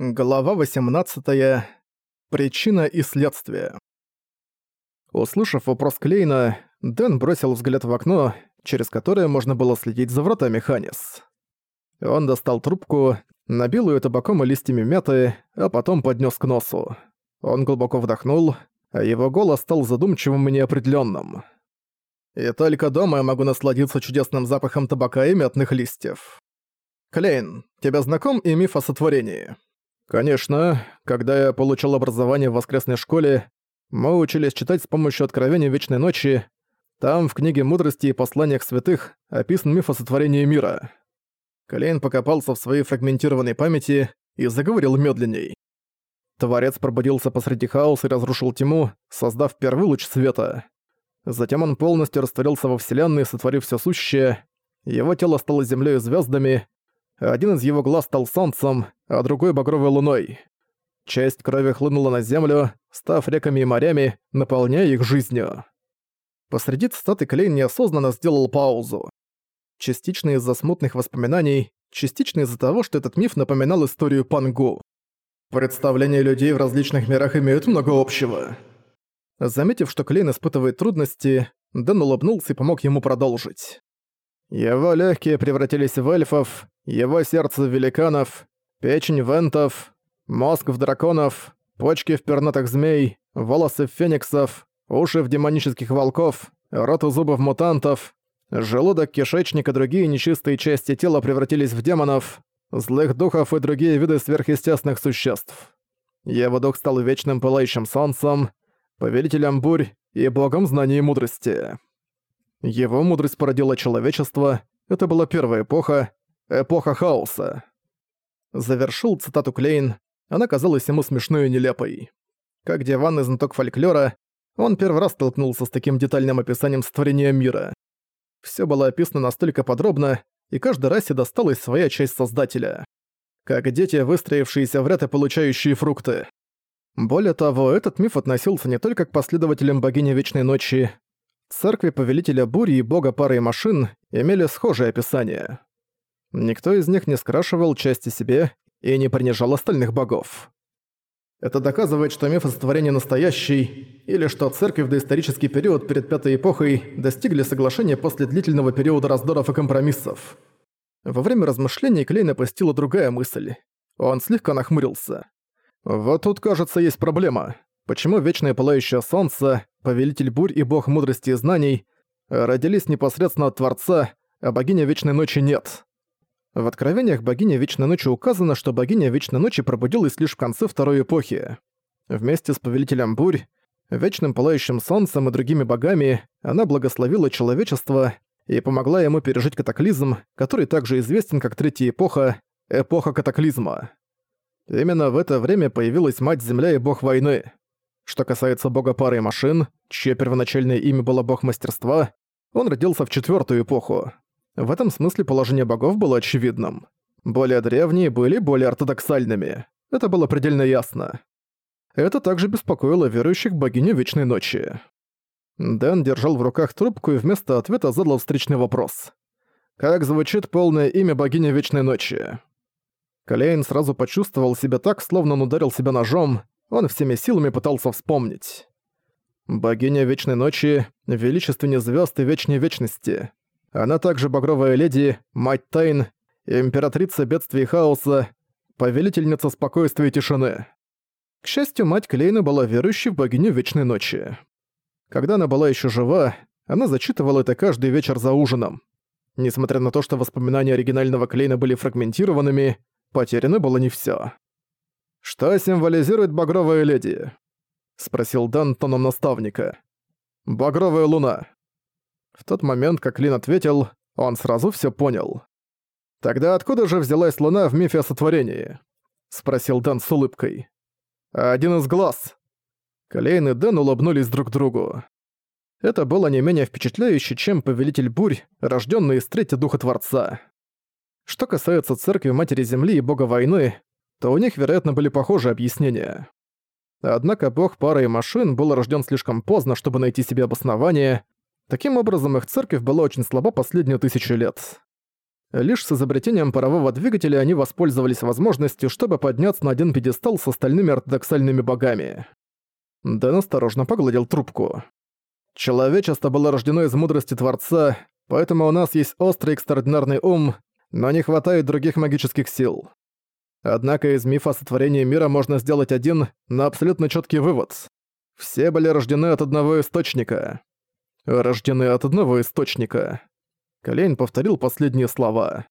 Глава 18. Причина и следствие. Услышав вопрос Клейна, Дэн бросил взгляд в окно, через которое можно было следить за вратами Ханис. Он достал трубку, набил ее табаком и листьями мяты, а потом поднес к носу. Он глубоко вдохнул, а его голос стал задумчивым и неопределенным. «И только дома я могу насладиться чудесным запахом табака и мятных листьев. Клейн, тебе знаком и миф о сотворении?» Конечно, когда я получил образование в воскресной школе, мы учились читать с помощью Откровения Вечной Ночи. Там, в книге мудрости и посланиях святых, описан миф о сотворении мира. Клейн покопался в своей фрагментированной памяти и заговорил медленней. Творец пробудился посреди хаоса и разрушил тьму, создав первый луч света. Затем он полностью растворился во Вселенной, сотворив все сущее. Его тело стало землей и звездами, один из его глаз стал солнцем, а другой — багровой луной. Часть крови хлынула на землю, став реками и морями, наполняя их жизнью. Посреди цитаты Клейн неосознанно сделал паузу. Частично из-за смутных воспоминаний, частично из-за того, что этот миф напоминал историю Пангу. Представления людей в различных мирах имеют много общего. Заметив, что Клейн испытывает трудности, Дэн улыбнулся и помог ему продолжить. Его легкие превратились в эльфов, его сердце в великанов, печень в энтов, мозг в драконов, почки в пернатых змей, волосы в фениксов, уши в демонических волков, рот и зубы в мутантов, желудок, кишечник и другие нечистые части тела превратились в демонов, злых духов и другие виды сверхъестественных существ. Его дух стал вечным пылающим солнцем, повелителем бурь и богом знаний и мудрости. Его мудрость породила человечество, это была первая эпоха, эпоха хаоса. Завершил цитату Клейн, она казалась ему смешной и нелепой. Как диванный знаток фольклора, он первый раз столкнулся с таким детальным описанием сотворения мира. Всё было описано настолько подробно, и каждой расе досталась своя часть Создателя. Как дети, выстроившиеся в ряд и получающие фрукты. Более того, этот миф относился не только к последователям богини Вечной Ночи, Церкви Повелителя Бури и Бога Пары Машин имели схожее описание. Никто из них не скрашивал части себе и не принижал остальных богов. Это доказывает, что миф о сотворении настоящий, или что церкви в доисторический период перед Пятой Эпохой достигли соглашения после длительного периода раздоров и компромиссов. Во время размышлений Клейна постила другая мысль. Он слегка нахмурился. «Вот тут, кажется, есть проблема. Почему Вечное Пылающее Солнце, Повелитель Бурь и Бог Мудрости и Знаний родились непосредственно от Творца, а Богиня Вечной Ночи нет? В Откровениях Богиня Вечной Ночи указано, что Богиня Вечной Ночи пробудилась лишь в конце Второй Эпохи. Вместе с Повелителем Бурь, Вечным Пылающим Солнцем и другими богами она благословила человечество и помогла ему пережить катаклизм, который также известен как Третья Эпоха, Эпоха Катаклизма. Именно в это время появилась Мать-Земля и Бог Войны. Что касается бога пары и машин, чье первоначальное имя было бог мастерства, он родился в четвертую эпоху. В этом смысле положение богов было очевидным. Более древние были более ортодоксальными. Это было предельно ясно. Это также беспокоило верующих богиню Вечной Ночи. Дэн держал в руках трубку и вместо ответа задал встречный вопрос. «Как звучит полное имя богини Вечной Ночи?» Клейн сразу почувствовал себя так, словно он ударил себя ножом, он всеми силами пытался вспомнить. Богиня Вечной Ночи, величественнее звезд и вечней вечности. Она также Багровая Леди, Мать Тайн, Императрица Бедствий и Хаоса, Повелительница Спокойствия и Тишины. К счастью, мать Клейна была верующей в богиню Вечной Ночи. Когда она была еще жива, она зачитывала это каждый вечер за ужином. Несмотря на то, что воспоминания оригинального Клейна были фрагментированными, потеряно было не все. «Что символизирует багровая леди?» — спросил Дан тоном наставника. «Багровая луна». В тот момент, как Лин ответил, он сразу все понял. «Тогда откуда же взялась луна в мифе о сотворении?» — спросил Дан с улыбкой. «Один из глаз». Клейн и Дэн улыбнулись друг другу. Это было не менее впечатляюще, чем Повелитель Бурь, рожденный из Третьего Духа Творца. Что касается Церкви Матери Земли и Бога Войны, то у них, вероятно, были похожие объяснения. Однако бог пары и машин был рожден слишком поздно, чтобы найти себе обоснование. Таким образом, их церковь была очень слаба последнюю тысячу лет. Лишь с изобретением парового двигателя они воспользовались возможностью, чтобы подняться на один пьедестал с остальными ортодоксальными богами. Дэн осторожно погладил трубку. Человечество было рождено из мудрости Творца, поэтому у нас есть острый экстраординарный ум, но не хватает других магических сил. Однако из мифа сотворения мира можно сделать один, но абсолютно четкий вывод. Все были рождены от одного источника. Рождены от одного источника. Колейн повторил последние слова.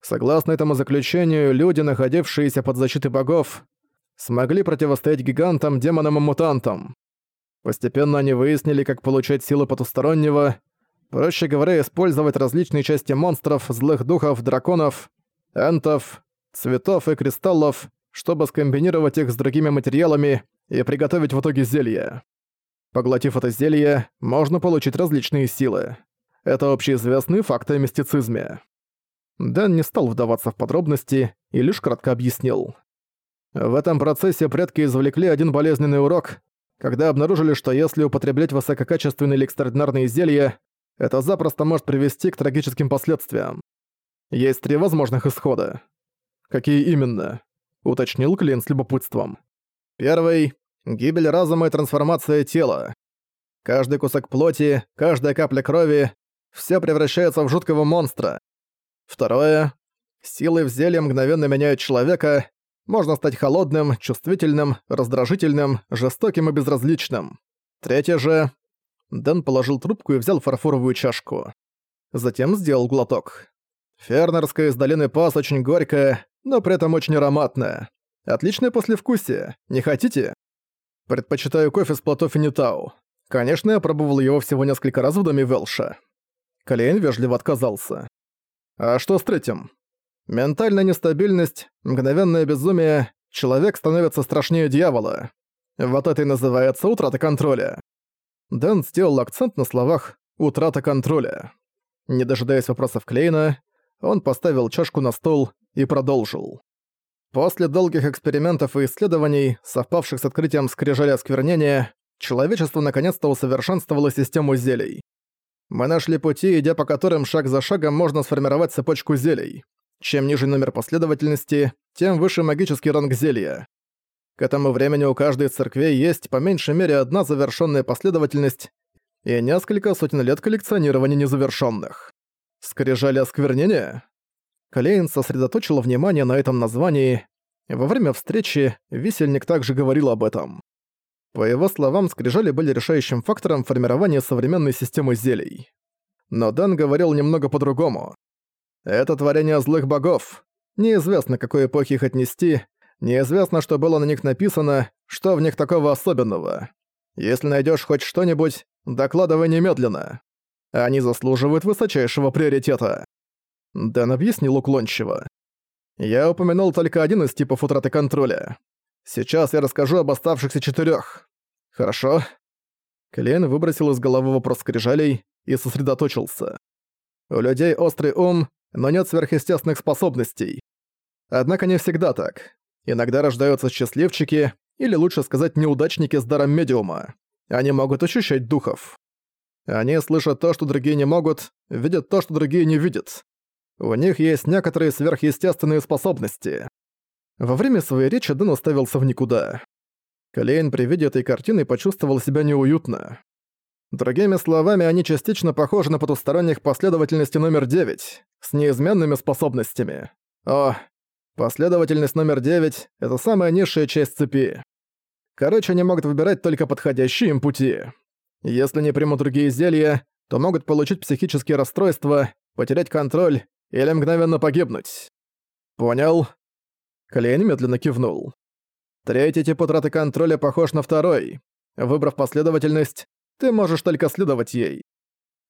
Согласно этому заключению, люди, находившиеся под защитой богов, смогли противостоять гигантам, демонам и мутантам. Постепенно они выяснили, как получать силы потустороннего, проще говоря, использовать различные части монстров, злых духов, драконов, энтов, цветов и кристаллов, чтобы скомбинировать их с другими материалами и приготовить в итоге зелье. Поглотив это зелье, можно получить различные силы. Это общеизвестный факт о мистицизме. Дэн не стал вдаваться в подробности и лишь кратко объяснил. В этом процессе предки извлекли один болезненный урок, когда обнаружили, что если употреблять высококачественные или экстраординарные зелья, это запросто может привести к трагическим последствиям. Есть три возможных исхода. Какие именно? Уточнил Клин с любопытством. Первый — гибель разума и трансформация тела. Каждый кусок плоти, каждая капля крови — все превращается в жуткого монстра. Второе — силы в зелье мгновенно меняют человека, можно стать холодным, чувствительным, раздражительным, жестоким и безразличным. Третье же... Дэн положил трубку и взял фарфоровую чашку. Затем сделал глоток. Фернерская из долины Пас очень горькая, но при этом очень ароматная. Отличное послевкусие. Не хотите? Предпочитаю кофе с плато Финитау. Конечно, я пробовал его всего несколько раз в доме Велша. Колейн вежливо отказался. А что с третьим? Ментальная нестабильность, мгновенное безумие, человек становится страшнее дьявола. Вот это и называется утрата контроля. Дэн сделал акцент на словах «утрата контроля». Не дожидаясь вопросов Клейна, он поставил чашку на стол и продолжил. После долгих экспериментов и исследований, совпавших с открытием скрижаля осквернения, человечество наконец-то усовершенствовало систему зелий. Мы нашли пути, идя по которым шаг за шагом можно сформировать цепочку зелий. Чем ниже номер последовательности, тем выше магический ранг зелья. К этому времени у каждой из церквей есть по меньшей мере одна завершенная последовательность и несколько сотен лет коллекционирования незавершенных. Скрижали осквернения? Клейн сосредоточил внимание на этом названии. Во время встречи Висельник также говорил об этом. По его словам, скрижали были решающим фактором формирования современной системы зелий. Но Дэн говорил немного по-другому. Это творение злых богов. Неизвестно, к какой эпохе их отнести, неизвестно, что было на них написано, что в них такого особенного. Если найдешь хоть что-нибудь, докладывай немедленно. Они заслуживают высочайшего приоритета. Дэн объяснил уклончиво. Я упомянул только один из типов утраты контроля. Сейчас я расскажу об оставшихся четырех. Хорошо. Клейн выбросил из головы вопрос скрижалей и сосредоточился. У людей острый ум, но нет сверхъестественных способностей. Однако не всегда так. Иногда рождаются счастливчики, или лучше сказать неудачники с даром медиума. Они могут ощущать духов. Они слышат то, что другие не могут, видят то, что другие не видят. У них есть некоторые сверхъестественные способности. Во время своей речи Дэн уставился в никуда. Клейн при виде этой картины почувствовал себя неуютно. Другими словами, они частично похожи на потусторонних последовательности номер 9, с неизменными способностями. О, последовательность номер 9 — это самая низшая часть цепи. Короче, они могут выбирать только подходящие им пути. Если не примут другие зелья, то могут получить психические расстройства, потерять контроль или мгновенно погибнуть. Понял? Клейн медленно кивнул. Третий тип утраты контроля похож на второй. Выбрав последовательность, ты можешь только следовать ей.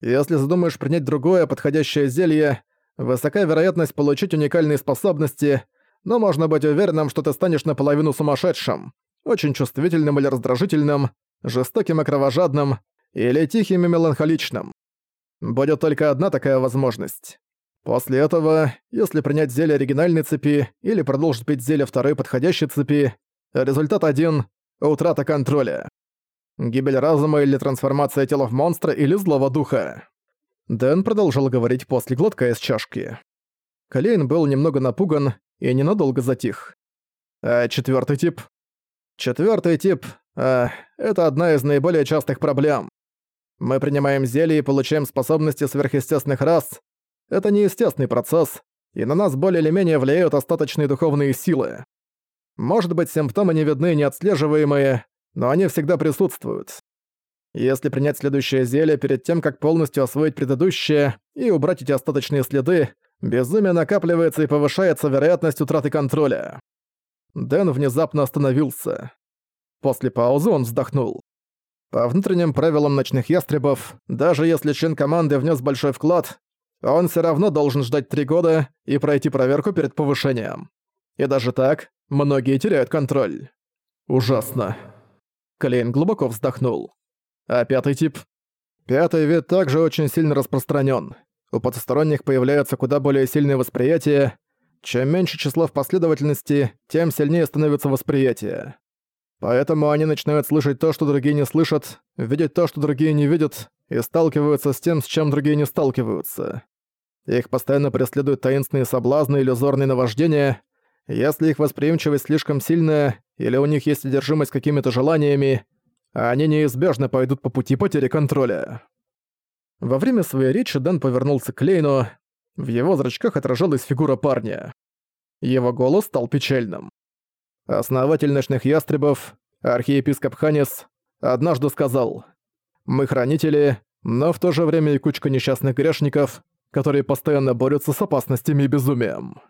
Если задумаешь принять другое подходящее зелье, высока вероятность получить уникальные способности, но можно быть уверенным, что ты станешь наполовину сумасшедшим, очень чувствительным или раздражительным, жестоким и кровожадным, или тихим и меланхоличным. Будет только одна такая возможность. После этого, если принять зелье оригинальной цепи или продолжить пить зелье второй подходящей цепи, результат один — утрата контроля. Гибель разума или трансформация тела в монстра или злого духа. Дэн продолжал говорить после глотка из чашки. Клейн был немного напуган и ненадолго затих. А четвертый тип? Четвертый тип а, это одна из наиболее частых проблем. Мы принимаем зелья и получаем способности сверхъестественных рас. Это неестественный процесс, и на нас более или менее влияют остаточные духовные силы. Может быть, симптомы не видны и неотслеживаемые, но они всегда присутствуют. Если принять следующее зелье перед тем, как полностью освоить предыдущее и убрать эти остаточные следы, безумие накапливается и повышается вероятность утраты контроля. Дэн внезапно остановился. После паузы он вздохнул. По внутренним правилам ночных ястребов, даже если член команды внес большой вклад, он все равно должен ждать три года и пройти проверку перед повышением. И даже так, многие теряют контроль. Ужасно. Клейн глубоко вздохнул. А пятый тип? Пятый вид также очень сильно распространен. У потусторонних появляется куда более сильное восприятие. Чем меньше число в последовательности, тем сильнее становится восприятие. Поэтому они начинают слышать то, что другие не слышат, видеть то, что другие не видят, и сталкиваются с тем, с чем другие не сталкиваются. Их постоянно преследуют таинственные соблазны иллюзорные наваждения. Если их восприимчивость слишком сильная, или у них есть одержимость какими-то желаниями, они неизбежно пойдут по пути потери контроля. Во время своей речи Дэн повернулся к Лейну. В его зрачках отражалась фигура парня. Его голос стал печальным. Основатель ночных ястребов, архиепископ Ханис, однажды сказал «Мы хранители, но в то же время и кучка несчастных грешников, которые постоянно борются с опасностями и безумием».